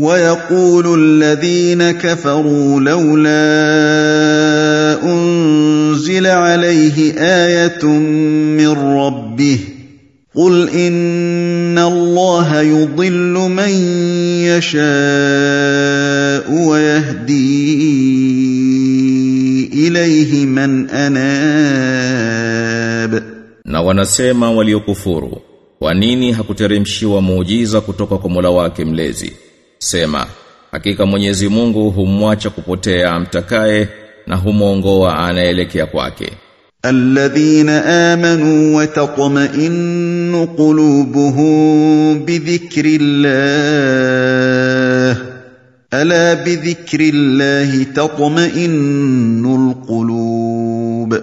ويقول الذين كفروا لولا انزل عليه ايه من ربه قل ان الله يضل من يشاء ويهدي اليه من اناب Na wanasema waliokufuru, kwa nini hakuteremshiwa muujiza kutoka kwa Mola wake mlezi? Sema, hakika Mwenyezi Mungu humwacha kupotea amtakaye na humwongoa anaelekea kwake. الذين امنوا وتطمئن قلوبهم بذكر الله الا بذكر الله تطمئن القلوب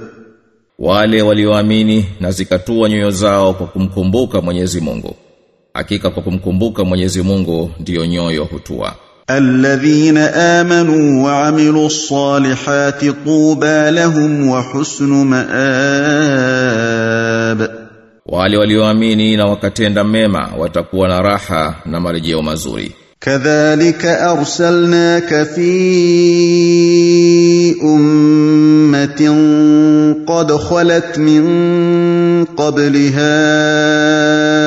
Wale walioamini na zikatua nyoyo zao kwa kumkumbuka Mwenyezi Mungu. hakika kwa kumkumbuka Mwenyezi Mungu ndiyo nyoyo hutua. Alladhina amanu wa amilu salihati tuba lahum wa husnu maab. Wale walioamini na wakatenda mema watakuwa na raha na marejeo mazuri. Kadhalika arsalnaka fi ummatin qad khalat min qablihaa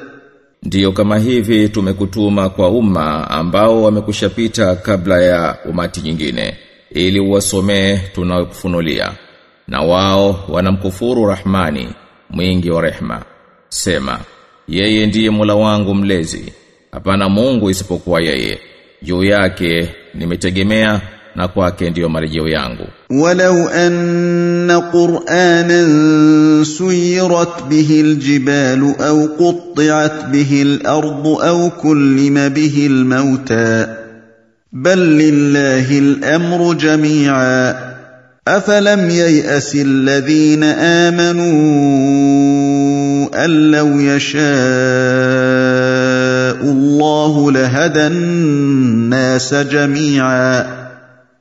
Ndiyo kama hivi tumekutuma kwa umma ambao wamekushapita kabla ya umati nyingine ili uwasomee tunayokufunulia na wao wanamkufuru Rahmani mwingi wa rehma. Sema yeye ndiye Mola wangu mlezi. Hapana Mungu isipokuwa yeye. Juu yake nimetegemea na kwake ndiyo marejeo yangu walau anna qur'anan suyirat bihi aljibalu au qutti'at bihi alardu au kullima bihi almauta bal lillahi alamru jami'a afalam yay'asi alladhina amanu an law yasha'u الله لهدى الناس جميعا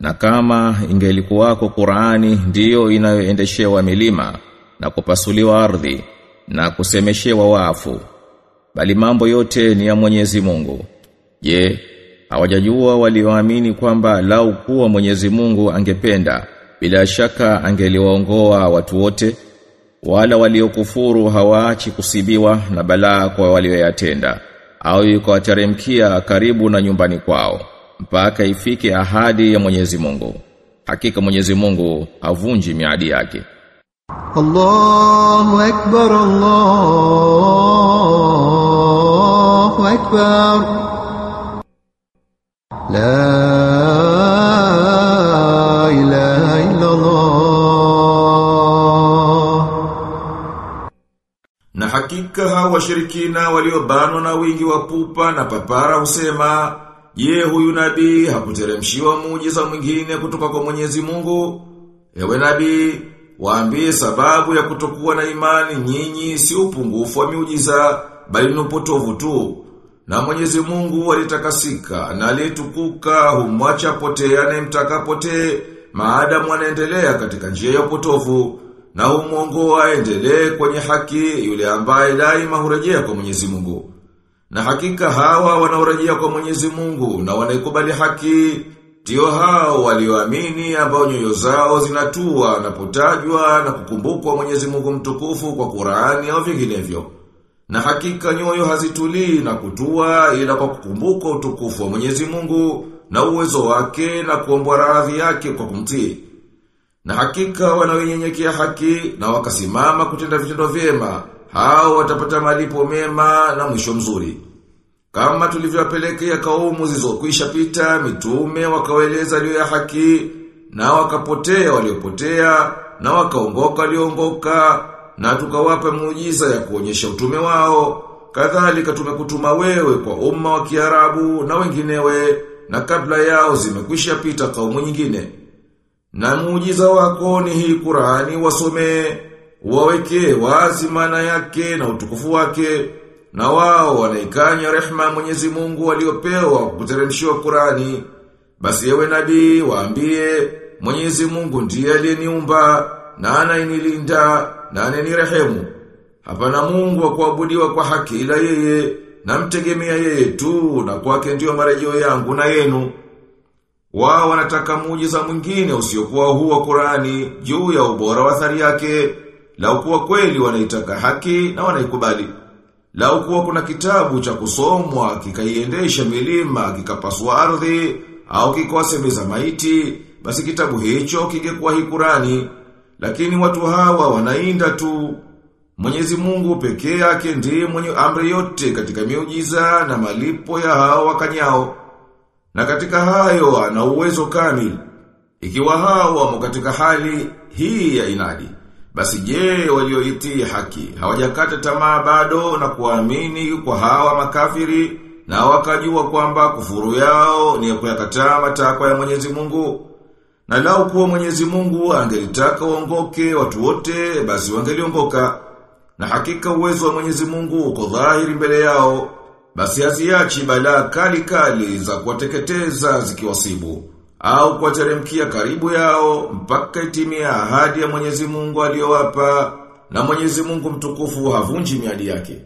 Na kama ingelikuwako Qur'ani ndiyo inayoendeshewa milima na kupasuliwa ardhi na kusemeshewa wafu bali mambo yote ni ya Mwenyezi Mungu. Je, hawajajua walioamini kwamba lau kuwa Mwenyezi Mungu angependa bila shaka angeliwaongoa watu wote wala waliokufuru hawaachi kusibiwa na balaa kwa walioyatenda au ikawateremkia karibu na nyumbani kwao mpaka ifike ahadi ya Mwenyezi Mungu. Hakika Mwenyezi Mungu havunji miadi yake. Allahu akbar Allahu akbar La ilaha illa Allah Na hakika hao washirikina waliobanwa na wingi wa pupa na papara husema Je, huyu nabii hakuteremshiwa muujiza mwingine kutoka kwa Mwenyezi Mungu? Ewe nabii, waambie sababu ya kutokuwa na imani nyinyi si upungufu wa miujiza, bali ni upotovu tu. Na Mwenyezi Mungu alitakasika na aliyetukuka humwacha potea anayemtaka potee, maadamu anaendelea katika njia ya upotovu na humuongoa aendelee kwenye haki yule ambaye daima hurejea kwa Mwenyezi Mungu. Na hakika hawa wanaorejea kwa Mwenyezi Mungu na wanaikubali haki ndio hao walioamini ambao nyoyo zao zinatua na potajwa na kukumbukwa Mwenyezi Mungu mtukufu kwa Qur'ani au vinginevyo. Na hakika nyoyo hazitulii na kutua ila kwa kukumbukwa utukufu wa Mwenyezi Mungu na uwezo wake na kuombwa radhi yake kwa kumtii. Na hakika wanaonyenyekea haki na wakasimama kutenda vitendo vyema, hao watapata malipo mema na mwisho mzuri. Kama tulivyowapelekea kaumu zilizokwisha pita mitume wakawaeleza leo ya haki na wakapotea waliopotea na wakaongoka waliongoka na tukawapa muujiza ya kuonyesha utume wao. Kadhalika tumekutuma wewe kwa umma wa Kiarabu na wenginewe na kabla yao zimekwisha pita kaumu nyingine. Na muujiza wako ni hii Qur'ani wasome waweke wazi maana yake na utukufu wake na wao wanaikanya rehma Mwenyezi Mungu waliopewa kuteremshiwa Qur'ani. Basi yewe nabii waambie Mwenyezi Mungu ndiye aliyeniumba na anayenilinda na ananirehemu. Hapana Mungu wa kuabudiwa kwa haki ila yeye namtegemea yeye tu na kwake ndiyo marejeo yangu na yenu. Wao wanataka muujiza mwingine usiokuwa huwa Qur'ani juu ya ubora wa athari yake lau kuwa kweli wanaitaka haki na wanaikubali lau kuwa kuna kitabu cha kusomwa kikaiendesha milima kikapasua ardhi au kikosemeza maiti basi kitabu hicho kingekuwa hikurani. Lakini watu hawa wanainda tu Mwenyezi Mungu pekee yake ndiye mwenye amri yote katika miujiza na malipo ya hao wakanyao na katika hayo ana uwezo kamili. Ikiwa hao wamo katika hali hii ya inadi, basi je walioitii haki hawajakata tamaa bado na kuamini kwa hawa makafiri na wakajua kwamba kufuru yao ni ya kuyakataa matakwa ya Mwenyezi Mungu. Na lau kuwa Mwenyezi Mungu angelitaka waongoke watu wote basi wangeliongoka. Na hakika uwezo wa Mwenyezi Mungu uko dhahiri mbele yao basi haziachi balaa kali kali za kuwateketeza zikiwasibu au kuwateremkia karibu yao mpaka itimia ahadi ya Mwenyezi Mungu aliyowapa na Mwenyezi Mungu mtukufu havunji miadi yake.